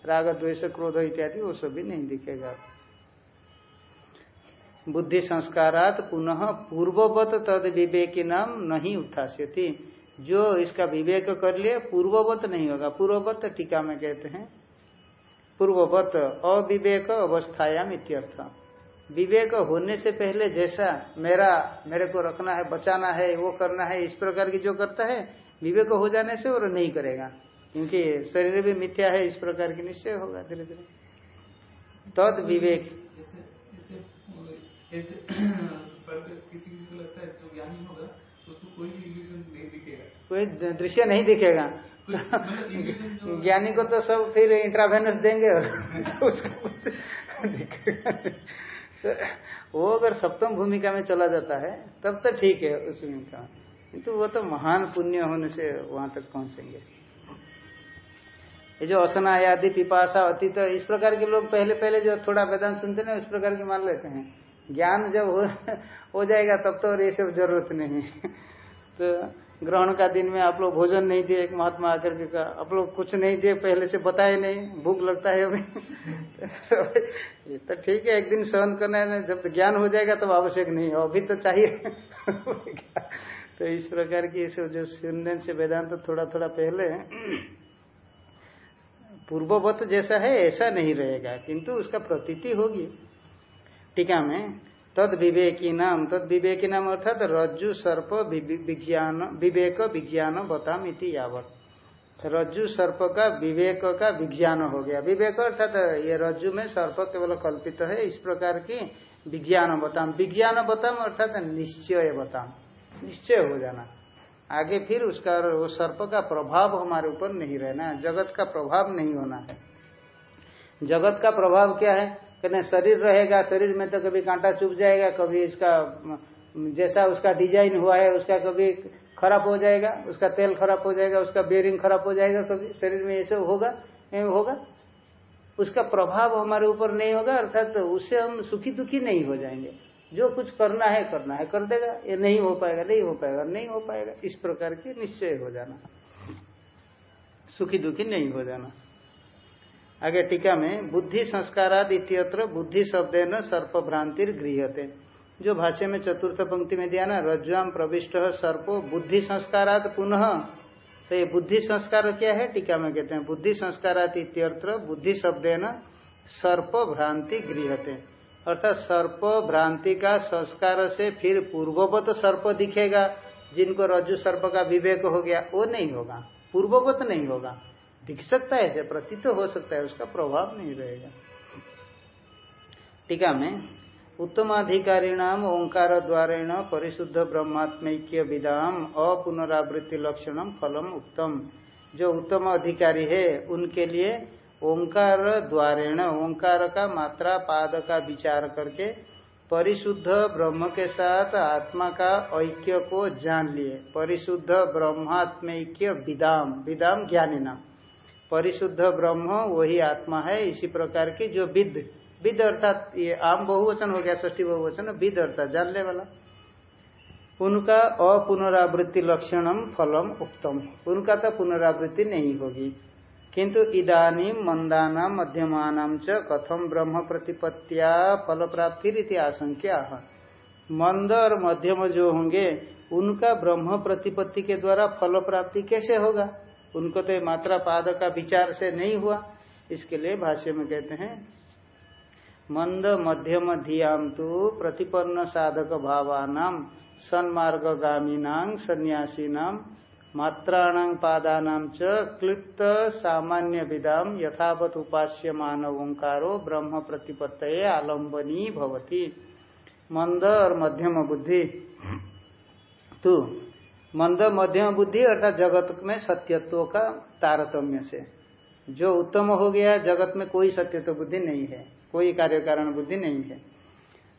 राग, द्वेष, क्रोध इत्यादि, वो सब भी नहीं दिखेगा। बुद्धि संस्कारात पुनः पूर्ववत तद विवेक नाम नहीं उठास्यति जो इसका विवेक कर लिए, पूर्ववत नहीं होगा। पूर्ववत टीका में कहते हैं, पूर्ववत अविवेक अवस्थायाम इत्यर्थ। विवेक होने से पहले जैसा मेरा मेरे को रखना है बचाना है वो करना है इस प्रकार की जो करता है विवेक हो जाने से और नहीं करेगा। क्योंकि शरीर भी मिथ्या है इस प्रकार की निश्चय होगा धीरे धीरे तद विवेक। किसी किसी को लगता है जो ज्ञानी होगा उसको कोई नहीं दिखेगा। कोई दृश्य नहीं दिखेगा। ज्ञानी को तो सब फिर इंट्रावेनस देंगे और उसको दिखेगा वो अगर सप्तम भूमिका में चला जाता है तब तो ठीक है उसमें का किंतु वो तो महान पुण्य होने से वहाँ तक पहुँचेंगे। ये जो असना आदि पिपासा अतीत तो इस प्रकार के लोग पहले पहले जो थोड़ा वेदांत सुनते हैं उस प्रकार की मान लेते हैं। ज्ञान जब हो, हो जाएगा तब तो और ये सब ज़रूरत नहीं तो ग्रहण का दिन में आप लोग भोजन नहीं दिए, एक महात्मा आकर के कहा, आप लोग कुछ नहीं दिए, पहले से बताए नहीं, भूख लगता है अभी। ये तो ठीक है, एक दिन सहन करना है जब ज्ञान हो जाएगा तब आवश्यक नहीं अभी तो चाहिए। तो इस प्रकार की इस जो सुनने से वेदांत तो थोड़ा थोड़ा पहले, पूर्ववत जैसा है, ऐसा नहीं रहेगा, किंतु उसका प्रतीति होगी। टीका में तद विवेकी नाम। तद विवेकी नाम अर्थात रज्जु, सर्प विज्ञान, विवेक, विज्ञान बताम इति यावत। रज्जु, सर्प का विवेक का विज्ञान हो गया। विवेक अर्थात ये रज्जु में सर्प केवल कल्पित है, इस प्रकार की विज्ञान बताम। विज्ञान बताम अर्थात निश्चय बताम। निश्चय हो जाना। आगे फिर उसका वो सर्प का प्रभाव हमारे ऊपर नहीं रहना। जगत का प्रभाव नहीं होना। है जगत का प्रभाव क्या है? कहते शरीर रहेगा, शरीर में तो कभी कांटा चुभ जाएगा, कभी इसका, जैसा उसका डिज़ाइन हुआ है, उसका कभी खराब हो जाएगा, उसका तेल खराब हो जाएगा, उसका बेरिंग खराब हो जाएगा, कभी शरीर में ऐसे होगा होगा? उसका प्रभाव हमारे ऊपर नहीं होगा, अर्थात तो उससे हम सुखी दुखी नहीं हो जाएँगे। जो कुछ करना है करना है, कर देगा, ये नहीं हो पाएगा, नहीं हो पाएगा, नहीं हो पाएगा, इस प्रकार के निश्चय हो जाना। सुखी दुखी नहीं हो जाना। आगे टीका में, बुद्धि संस्काराद इत्यत्र बुद्धि शब्द न सर्प भ्रांति गृहते जो भाष्य में चतुर्थ पंक्ति में दिया ना रज्वाम प्रविष्ट सर्पो बुद्धि संस्कारात पुनः। तो ये बुद्धि संस्कार क्या है? टीका में कहते हैं, बुद्धि संस्कारात इत्यत्र बुद्धि शब्द न सर्प भ्रांति गृहते अर्थात सर्प भ्रांति का संस्कार से फिर पूर्ववत सर्प दिखेगा, जिनको रज्जु सर्प का विवेक हो गया, वो नहीं होगा। पूर्ववत नहीं होगा। दिख सकता है, ऐसे प्रतीत तो हो सकता है, उसका प्रभाव नहीं रहेगा। टीका में, उत्तमाधिकारीणाम ओंकार द्वारेण परिशुद्ध ब्रह्मात्मक्य विदाम अपुनरावृत्ति लक्षणम फलम उत्तम जो उत्तम अधिकारी है, उनके लिए ओंकार द्वारेण ओंकार का मात्रा, पाद का विचार करके परिशुद्ध ब्रह्म के साथ आत्मा का ऐक्य को जान लिए। परिशुद्ध ब्रह्मात्मैक्य विदाम विदाम ज्ञानी नाम परिशुद्ध ब्रह्म, वही आत्मा है, इसी प्रकार की जो विद। विद अर्थात ये आम बहुवचन हो गया ष्टी बहुवचन, विद अर्थात जानने वाला। उनका अपुनरावृत्ति लक्षणम फलम उत्तम उनका तो पुनरावृत्ति नहीं होगी। किंतु इदानी मंदाना, मध्यमान च कथम ब्रह्म प्रतिपत्तिया फल प्राप्ति रीति आशंका मंद और मध्यम जो होंगे, उनका ब्रह्म प्रतिपत्ति के द्वारा फल प्राप्ति कैसे होगा? उनको तो मात्रा पाद का विचार से नहीं हुआ। इसके लिए भाष्य में कहते हैं, मंद मध्यम धियाम तो प्रतिपन्न साधक भावानाम सन्मार्गामीनांग सन्यासीनाम मात्राणां पादानां च क्लिप्त सामान्य विदाम यथावत उपास्य मानव ओंकारो ब्रह्म प्रतिपत्त आलम्बनी भवती। मंद और मध्यम बुद्धि। तू मंद, मध्यम बुद्धि अर्थात जगत में सत्यत्व का तारतम्य से। जो उत्तम हो गया, जगत में कोई सत्यत्व बुद्धि नहीं है, कोई कार्य कारण बुद्धि नहीं है।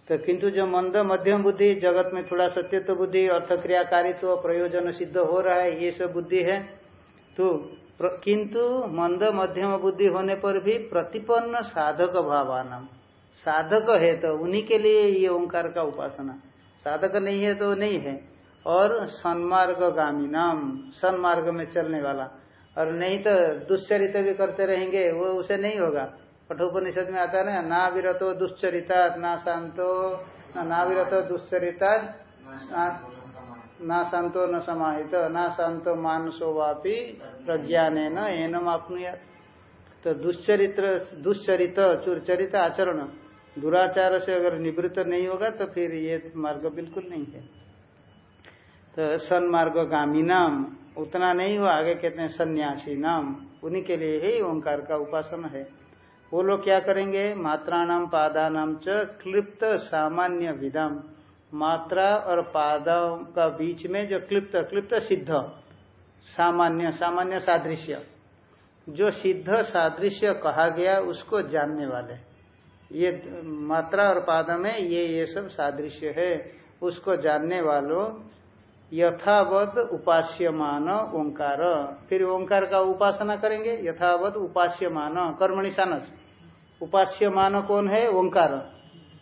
तो किंतु जो मंद, मध्यम बुद्धि, जगत में थोड़ा सत्यत्व बुद्धि अर्थ क्रियाकारित्व प्रयोजन सिद्ध हो रहा है, ये सब बुद्धि है तो किंतु मंद, मध्यम बुद्धि होने पर भी प्रतिपन्न साधक भावान साधक है तो उन्हीं के लिए ये ओंकार का उपासना। साधक नहीं है तो नहीं है। और सन्मार्गामी नाम, सन्मार्ग में चलने वाला। और नहीं तो दुश्चरित भी करते रहेंगे, वो उसे नहीं होगा। कठोपनिषद में आता है ना विरतो दुश्चरिता ना शांतो ना विरतो दुश्चरिता ना शांतो न समाहित, ना शांतो मानसो वापी प्रज्ञान न एनम आपनुया तो दुश्चरित्र, दुश्चरित, चुरचरित आचरण दुराचार से अगर निवृत्त नहीं होगा तो फिर ये मार्ग बिल्कुल नहीं है। तो सन्मार्गामी नाम, उतना नहीं हुआ, आगे कहते हैं सन्यासी नाम। उन्हीं के लिए ही ओंकार का उपासना है। वो लोग क्या करेंगे? मात्राणाम, पादानाम च क्लिप्त सामान्य विधाम। मात्रा और पादा का बीच में जो क्लिप्त क्लिप्त सिद्ध, सामान्य सामान्य सादृश्य। जो सिद्ध सादृश्य कहा गया, उसको जानने वाले। ये मात्रा और पाद में ये ये सब सादृश्य है। उसको जानने वालों यथावत उपास्यमान ओंकार। फिर ओंकार का उपासना करेंगे यथावत उपास्यमान सानस। उपास्यमान कौन है? ओंकार।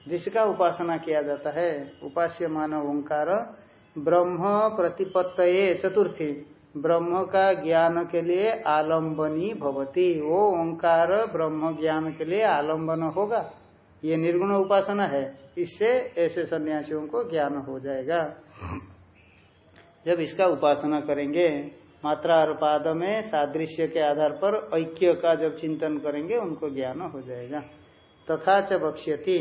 जिसका उपासना किया जाता है। उपास्यमान ओंकार। ब्रह्म प्रतिपत्त चतुर्थी। ब्रह्म का ज्ञान के लिए आलम्बनी भवती। वो ओंकार ब्रह्म ज्ञान के लिए आलंबन होगा। ये निर्गुण उपासना है। इससे ऐसे सन्यासियों को ज्ञान हो जाएगा। जब इसका उपासना करेंगे मात्रा और पाद में सादृश्य के आधार पर ऐक्य का जब चिंतन करेंगे, उनको ज्ञान हो जाएगा। तथा च बक्ष्यति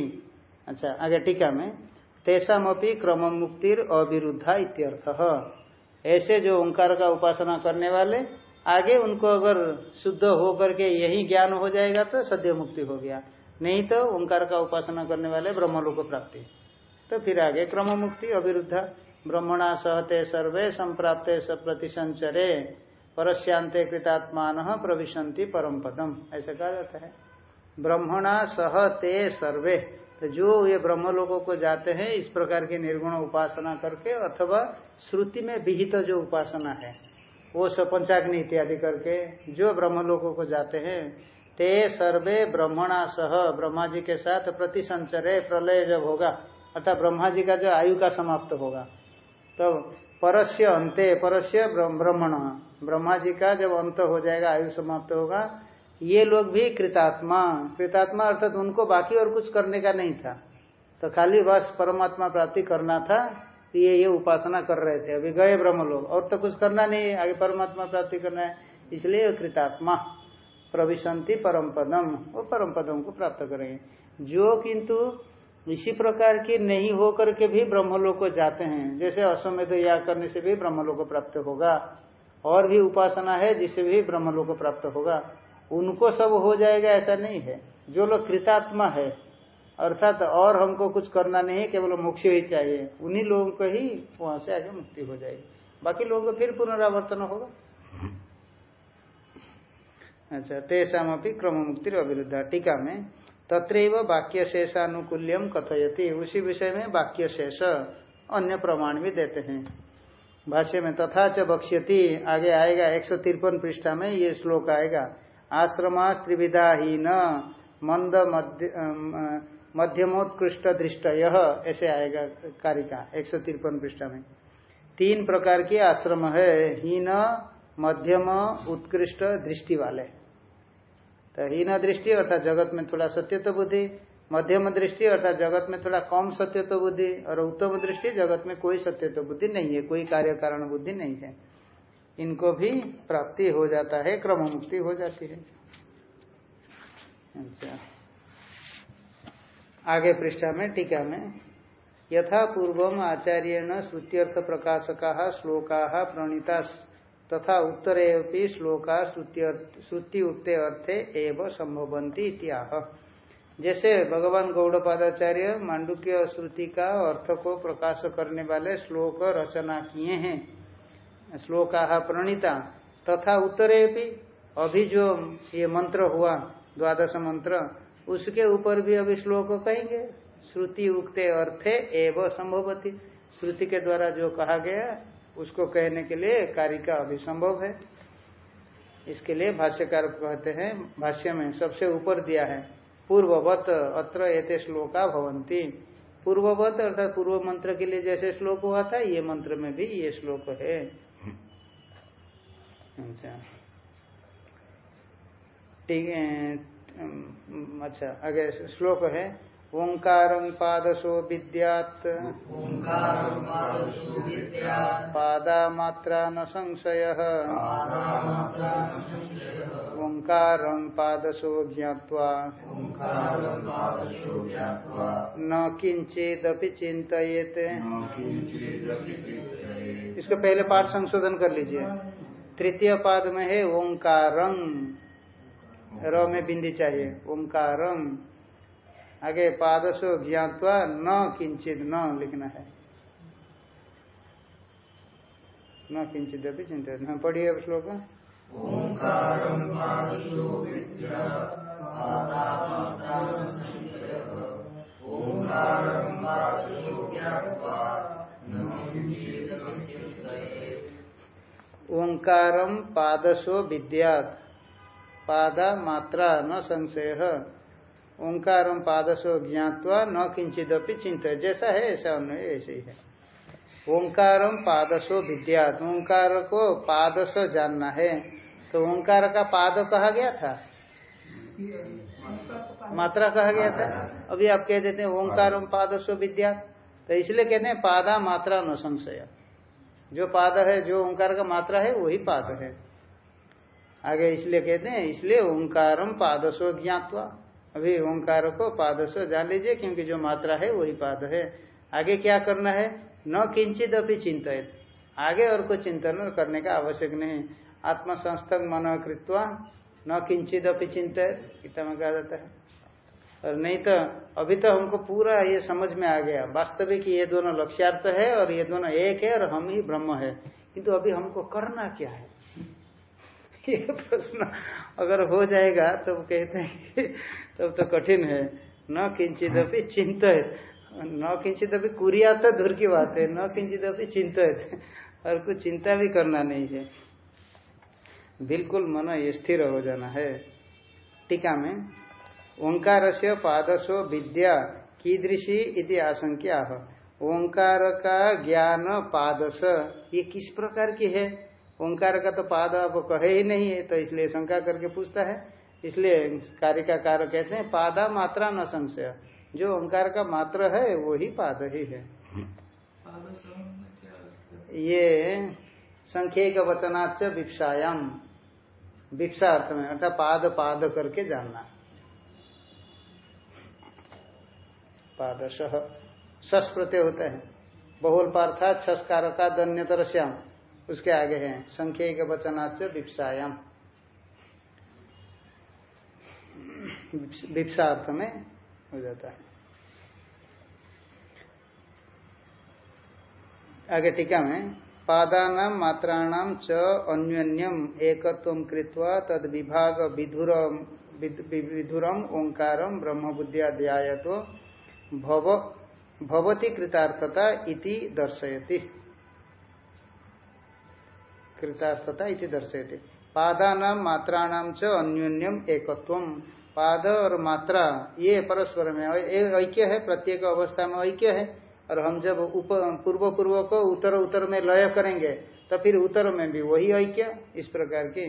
अच्छा आगे टीका में तेसामपी क्रम मुक्तिर अविरुद्धा इत्यर्थ। ऐसे जो ओंकार का उपासना करने वाले, आगे उनको अगर शुद्ध होकर के यही ज्ञान हो जाएगा तो सद्य मुक्ति हो गया। नहीं तो ओंकार का उपासना करने वाले ब्रह्मलोक प्राप्ति। तो फिर आगे, क्रम मुक्ति अविरुद्धा। ब्रह्मणा सहते सर्वे संप्राप्ते संचरे परस्यांते कृतात्मान प्रविशंति परम पदम। ऐसा कहा जाता है। ब्रह्मणा सहते सर्वे। तो जो ये ब्रह्म लोगों को जाते हैं, इस प्रकार की निर्गुण उपासना करके अथवा श्रुति में विहित जो उपासना है, वो सब पंचाग्नि इत्यादि करके जो ब्रह्म लोगों को जाते हैं, ते सर्वे ब्रह्मणा सह ब्रह्मा जी के साथ प्रतिसंचरे प्रलय जब होगा, अर्थात ब्रह्मा जी का जो आयु का समाप्त होगा तो परस्य अंते, परस्य ब्रह्मण। ब्रह्मा जी का जब अंत हो जाएगा, आयु समाप्त होगा, ये लोग भी कृतात्मा। कृतात्मा अर्थात उनको बाकी और कुछ करने का नहीं था। तो खाली बस परमात्मा प्राप्ति करना था, ये ये उपासना कर रहे थे। अभी गए ब्रह्म लोग और तो कुछ करना नहीं, आगे परमात्मा प्राप्ति करना है। इसलिए कृतात्मा। प्रविशंति परम पदम वो परम पदम को प्राप्त करेंगे। जो किंतु इसी प्रकार की नहीं हो करके भी ब्रह्मलोक को जाते हैं। जैसे अश्वमेध या करने से भी ब्रह्मलोक प्राप्त होगा। और भी उपासना है जिससे भी ब्रह्मलोक प्राप्त होगा। उनको सब हो जाएगा ऐसा नहीं है। जो लोग कृतात्मा है अर्थात और हमको कुछ करना नहीं है केवल मोक्ष ही चाहिए उन्हीं लोगों को ही वहाँ से आगे मुक्ति हो जाएगी। बाकी लोगों को फिर पुनरावर्तन होगा। अच्छा तेषाम क्रम मुक्ति अविरुद्धा टीका में तत्रैव वाक्य शेषानुकूल्यम कथयति। उसी विषय में वाक्य शेष अन्य प्रमाण भी देते हैं। भाष्य में तथा च बक्ष्यति आगे आएगा एक सौ तिरपन पृष्ठा में ये श्लोक आएगा। आश्रमा त्रिविधा ही न मंद मध्यमोत्कृष्ट दृष्ट यह ऐसे आएगा कारिका एक सौ तिरपन पृष्ठा में। तीन प्रकार के आश्रम है। हीन, मध्यम, उत्कृष्ट दृष्टि वाले तो हीन दृष्टि अर्थात जगत में थोड़ा सत्य तो बुद्धि, मध्यम दृष्टि अर्थात जगत में थोड़ा कम सत्य तो बुद्धि और उत्तम दृष्टि जगत में कोई सत्य तो बुद्धि नहीं है, कोई कार्य कारण बुद्धि नहीं है। इनको भी प्राप्ति हो जाता है क्रम मुक्ति हो जाती है। अच्छा। आगे पृष्ठा में, टीका में, यथा पूर्व आचार्य श्रुत्यर्थ प्रकाशका, श्लोका प्रणीता तथा उत्तरे श्लोका श्रुति उक्ते अर्थे एवं संभवंती इत्याह। जैसे भगवान गौड़पादाचार्य मांडुक्य श्रुति का अर्थ को प्रकाश करने वाले श्लोक रचना किए हैं। श्लोका प्रणीता तथा उत्तरे भी अभी जो ये मंत्र हुआ, द्वादश मंत्र, उसके ऊपर भी अभी श्लोक कहेंगे। श्रुति उक्ते अर्थे एवं संभवती। श्रुति के द्वारा जो कहा गया उसको कहने के लिए कार्य का अभी संभव है। इसके लिए भाष्यकार कहते हैं, भाष्य में सबसे ऊपर दिया है, पूर्ववत अत्र एते श्लोका भवंती पूर्ववत अर्थात पूर्व मंत्र के लिए जैसे श्लोक हुआ था, ये मंत्र में भी ये श्लोक है। अच्छा। ठीक है अच्छा आगे श्लोक है। ओंकार पादशो विद्यात। पादा मात्रा न संशय। ओंकार पादशो ज्ञावा न किंचिदपि चिंतित इसको पहले पाठ संशोधन कर लीजिए। तृतीय पाद में है ओंकारं। र में बिंदी चाहिए। ओंकारं। आगे पादशो ज्ञातवा न किंचित न लिखना है। न किंचित अभी चिंतित हाँ पढ़िए अब श्लोक। ओंकार पादशो विद्यात पादा मात्रा न संशय। ओंकार पादसो ज्ञातवा न किंचिदपि चिंत जैसा है, ऐसा अन्वय ऐसे ही है। ओंकार पादसो विद्यात। ओंकार को पादस जानना है। तो ओंकार का पाद कहा गया था? मात्रा कहा गया था? अभी आप कह देते हैं ओंकार पादसो विद्या तो इसलिए कहते हैं पादा मात्रा न संशय। जो पाद है, जो ओंकार का मात्रा है, वही पाद है। आगे इसलिए कहते हैं, इसलिए ओंकार पादसो ज्ञातवा। अभी ओंकार को पाद से जान लीजिए, क्योंकि जो मात्रा है वही पाद है। आगे क्या करना है? न किंचित अभी चिंतित आगे और कोई चिंतन करने का आवश्यक नहीं। आत्म संस्थक मन कृत्वा न किंचित अभी चिंतित इतना में कहा जाता है। और नहीं तो अभी तो हमको पूरा ये समझ में आ गया। वास्तविक ये दोनों लक्ष्यार्थ है और ये दोनों एक है और हम ही ब्रह्म है। किंतु अभी हमको करना क्या है? ये प्रश्न अगर हो जाएगा तो कहते हैं तब तो कठिन है। न किंचित चिंतित। न किंचित कुरिया तो दूर की बात है। न किंचित अभी चिंतित। और कुछ चिंता भी करना नहीं है। बिल्कुल मन स्थिर हो जाना है। टीका में ओंकार से पादसो विद्या कीदृशी इति आशंका ओंकार का ज्ञान पादस, ये किस प्रकार की है? ओंकार का तो पाद अब कहे ही नहीं है तो इसलिए शंका करके पूछता है। इसलिए कार्य का कार्य कहते हैं पादा मात्रा न संशय। जो ओंकार का मात्र है वो ही पाद ही है। ये संख्य का वचनाच विप्सायाम विप्सा अर्थ में अर्थात पाद पाद करके जानना। पादश। सस प्रत्यय होता है। बहुल पार्था छस्कार का दन्यतर श्याम उसके आगे है संख्य का वचनाच विप्सायाम विप्सा में हो जाता है। आगे टीका में, पादान मात्राणाम च अन्योन्यम एकत्व कृत्वा तद विभाग विधुर विधुरम ओंकारम ब्रह्म बुद्धिया भवती कृतार्थता इति दर्शयति। कृतार्थता इति दर्शयति। पादानाम मात्राणाम च अन्योन्यम एकत्व पाद और मात्रा, ये परस्पर में ऐक्य है, प्रत्येक अवस्था में ऐक्य है। और हम जब उप, पूर्व पूर्व को उत्तर उत्तर में लय करेंगे तो फिर उत्तर में भी वही ऐक्य, इस प्रकार की।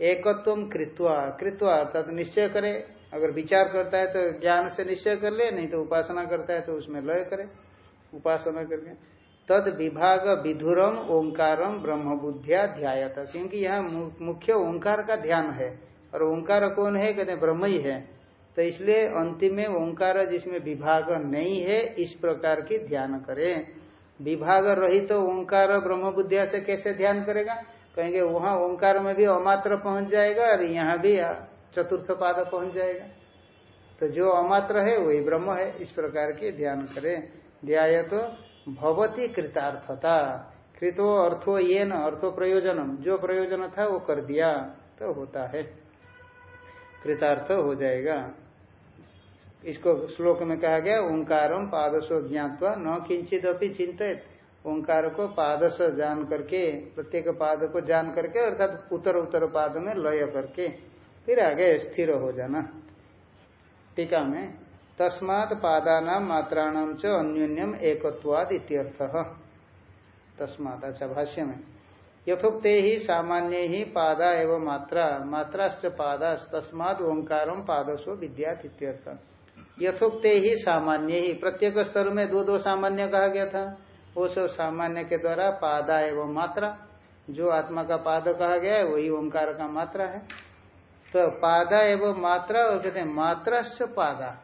एकत्व कृत्वा कृत्वा अर्थात निश्चय करे। अगर विचार करता है तो ज्ञान से निश्चय कर ले, नहीं तो उपासना करता है तो उसमें लय करे। उपासना करके। तद विभाग विधुरम ओंकारम ब्रह्म बुद्धिया ध्यायता। क्योंकि यहाँ मुख्य ओंकार का ध्यान है, और ओंकार कौन है? कहते ब्रह्म ही है। तो इसलिए अंतिम में ओंकार जिसमें विभाग नहीं है, इस प्रकार की ध्यान करें। विभाग रही तो ओंकार ब्रह्म बुद्धिया से कैसे ध्यान करेगा? कहेंगे, वहाँ ओंकार में भी अमात्र पहुँच जाएगा, और यहाँ भी चतुर्थ पाद पहुँच जाएगा। तो जो अमात्र है, वही ब्रह्म है, इस प्रकार के ध्यान करें। ध्याय तो भवती कृतार्थता। कृतो अर्थो ये न अर्थो प्रयोजनम जो प्रयोजन था, वो कर दिया तो होता है। कृतार्थ हो जाएगा। इसको श्लोक में कहा गया ओंकारम पादसो ज्ञातवा, न किंचित अपनी चिंतित। ओंकार को पादस जान करके, प्रत्येक पाद को जान करके, अर्थात उत्तर उत्तर पाद में लय करके, फिर आगे स्थिर हो जाना। टीका में तस्मात पादाना मात्राणाम च अन्योन्यम एकत्वाद इत्यर्थ। तस्मात अच्छा भाष्य में यथोक्ते ही सामान्य ही पादा एवं मात्रा, मात्राश्च पादा तस्माद ओंकार पादसो विद्यात इत्यर्थ। यथोक्ते ही सामान्य ही प्रत्येक स्तर में दो दो सामान्य कहा गया था। वो सब सामान्य के द्वारा पादा एवं मात्रा, जो आत्मा का पाद कहा गया है, वही ओंकार का मात्रा है। तो पादा एवं मात्रा और कहते हैं मात्रा से पादा।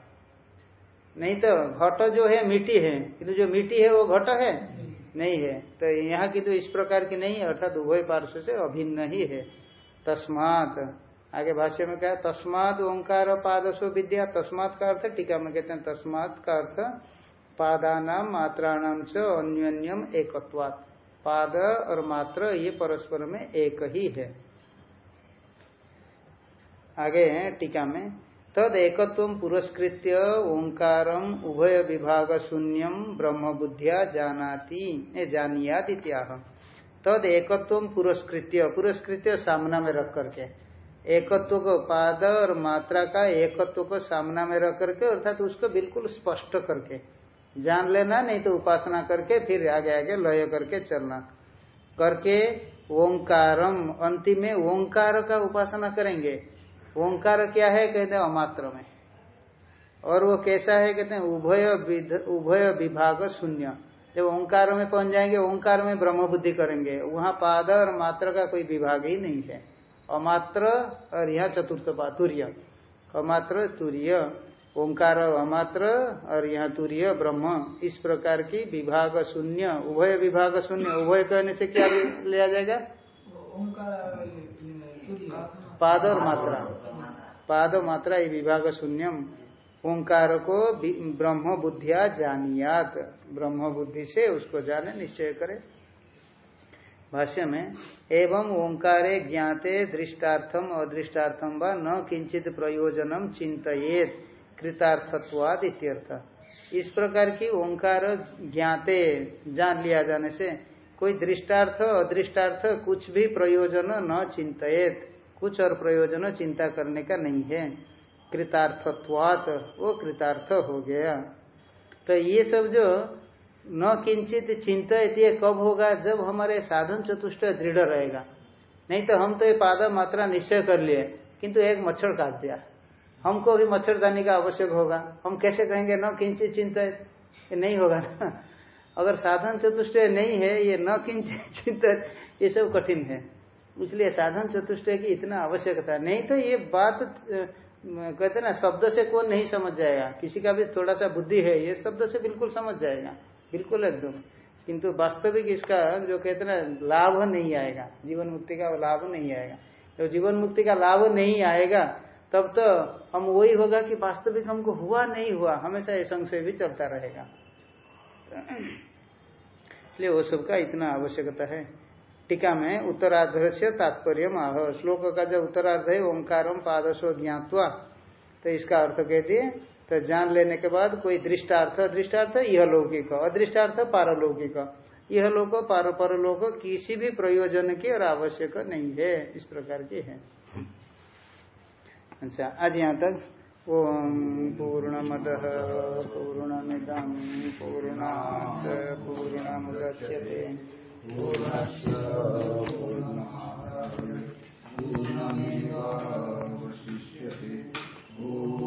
नहीं तो घट जो है, मिट्टी है। किंतु जो मिट्टी है, वो घट है? नहीं है। तो यहाँ की तो इस प्रकार की नहीं है, अर्थात उभय पार्श्व से अभिन्न ही है। तस्मात। आगे भाष्य में क्या तस्मात ओंकार पादसो विद्या। तस्मात का अर्थ, टीका में कहते हैं, तस्मात का अर्थ पादानाम मात्राणाम च अन्योन्यम एकत्वात। पाद और मात्र ये परस्पर में एक ही है। आगे है टीका में। तद एकत्व पुरस्कृत्य ओंकार उभय विभाग शून्यम ब्रह्म बुद्धिया जानाती इत्याह तद एकत्व पुरस्कृत्य पुरस्कृत्य सामना में रख करके। एकत्व को पाद और मात्रा का एकत्व को सामना में रख करके, अर्थात उसको बिल्कुल स्पष्ट करके। जान लेना, नहीं तो उपासना करके, फिर आगे आगे लय करके चलना। करके ओंकारम, अंतिम में ओंकार का उपासना करेंगे। ओंकार क्या है कहते हैं अमात्र में। और वो कैसा है कहते हैं उभय उभय विभाग शून्य। जब ओंकार में पहुँच जाएँगे ओंकार में ब्रह्म बुद्धि करेंगे वहाँ पाद और मात्र का कोई विभाग ही नहीं है। अमात्र और यहाँ चतुर्थ तुर्य। अमात्र तुर्य ओंकार अमात्र और यहाँ तुर्य ब्रह्म। इस प्रकार की विभाग शून्य उभय विभाग शून्य। उभय कहने से क्या लिया जाएगा? पाद और मात्रा। पाद मात्रा ये विभाग शून्यम। ओंकार को ब्रह्म बुद्धिया जानियात। ब्रह्म बुद्धि से उसको जाने, निश्चय करे। भाष्य में, एवं ओंकारे ज्ञाते दृष्टार्थम अदृष्टार्थम व न किंचित प्रयोजनम चिंतित कृतार्थत्वाद इत्यर्थ। इस प्रकार की ओंकार ज्ञाते जान लिया जाने से कोई दृष्टार्थ, अदृष्टार्थ कुछ भी प्रयोजन न चिंतित कुछ और प्रयोजन, चिंता करने का नहीं है। कृतार्थत्वात, वो कृतार्थ हो गया। तो ये सब जो न किंचित चिंतित ये कब होगा? जब हमारे साधन चतुष्ट दृढ़ रहेगा। नहीं तो हम तो ये पाद मात्रा निश्चय कर लिए, किंतु एक मच्छर काट दिया। हमको भी मच्छरदानी का आवश्यक होगा। हम कैसे कहेंगे न किंचित चिंतित ये नहीं होगा ना। अगर साधन चतुष्ट नहीं है, ये न किंचित चिंतित ये सब कठिन है। इसलिए साधन चतुष्टय की इतना आवश्यकता नहीं तो ये बात कहते ना, शब्द से कौन नहीं समझ जाएगा। किसी का भी थोड़ा सा बुद्धि है, ये शब्द से बिल्कुल समझ जाएगा। बिल्कुल एकदम। किंतु वास्तविक इसका जो कहते ना, लाभ नहीं आएगा। जीवन मुक्ति का लाभ नहीं आएगा। जब जीवन मुक्ति का लाभ नहीं आएगा, तब तो हम वही होगा कि वास्तविक हमको हुआ नहीं हुआ, हमेशा ये संशय भी चलता रहेगा। इसलिए वो सबका इतना आवश्यकता है। टीका में उत्तरार्ध से तात्पर्य आह। श्लोक का जो उत्तरार्ध है ओंकारम पादसो ज्ञातवा। तो इसका अर्थ कह दिए तो जान लेने के बाद कोई दृष्टार्थ दृष्टार्थ यह लौकिक अदृष्टार्थ पारलौकिक। यह लोग पार परलोक किसी भी प्रयोजन की और आवश्यक नहीं है। इस प्रकार की है। अच्छा आज यहाँ तक ओम पूर्ण पूर्णमद पूर्णमिदम पूर्णात पूर्णमुदच्यते। पूर्णस्य पूर्णमादाय पूर्णमेवावशिष्यते